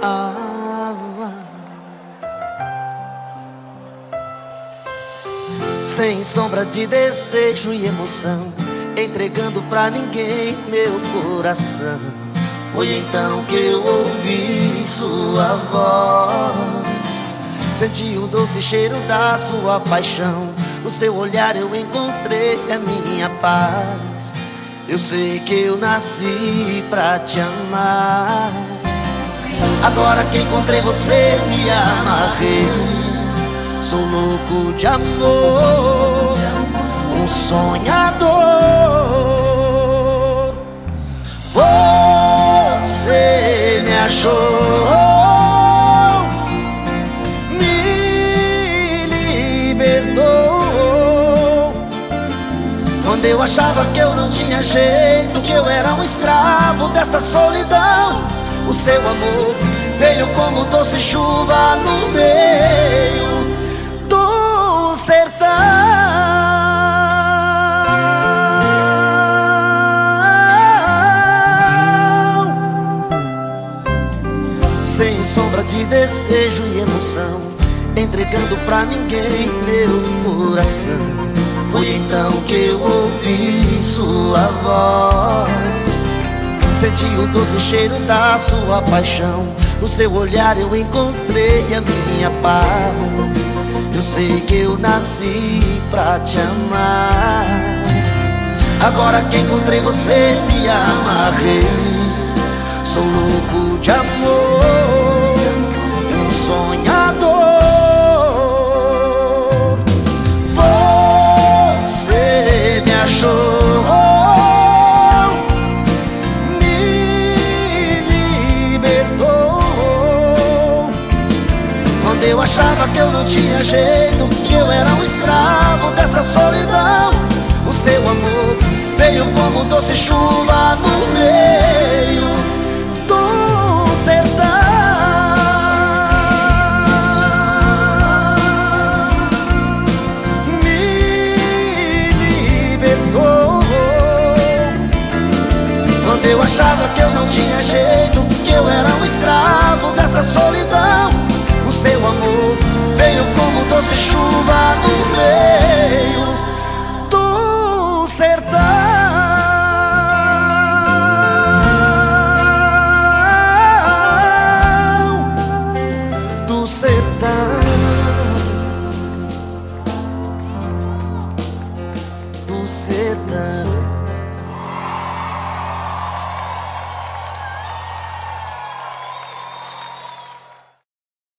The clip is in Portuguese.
Ah, Sem sombra de desejo e emoção, entregando pra ninguém meu coração. Foi então que eu ouvi sua voz, senti o doce cheiro da sua paixão. No seu olhar eu encontrei a minha paz. Eu sei que eu nasci pra te amar. Agora que encontrei você, me amarrei. Sou louco de amor, um sonhador. Você me achou, Quando eu achava que eu não tinha jeito, que eu era um escravo desta solidão. O seu amor veio como doce chuva no meio do sertão. Sem sombra de desejo e emoção, entregando pra ninguém meu coração. Foi então que eu sua voz. Senti o doce cheiro da sua paixão. No seu olhar eu encontrei a minha paz. Eu sei que eu nasci pra te amar. Agora que encontrei você, me amarrei. Sou louco de amor, eu achava que eu não tinha jeito Que eu era um escravo desta solidão. O seu amor veio como doce chuva no meio do sertão. Me libertou. Quando eu achava que eu não tinha jeito Que eu era um escravo desta solidão fosse chuva no meio do sertão. do sertão.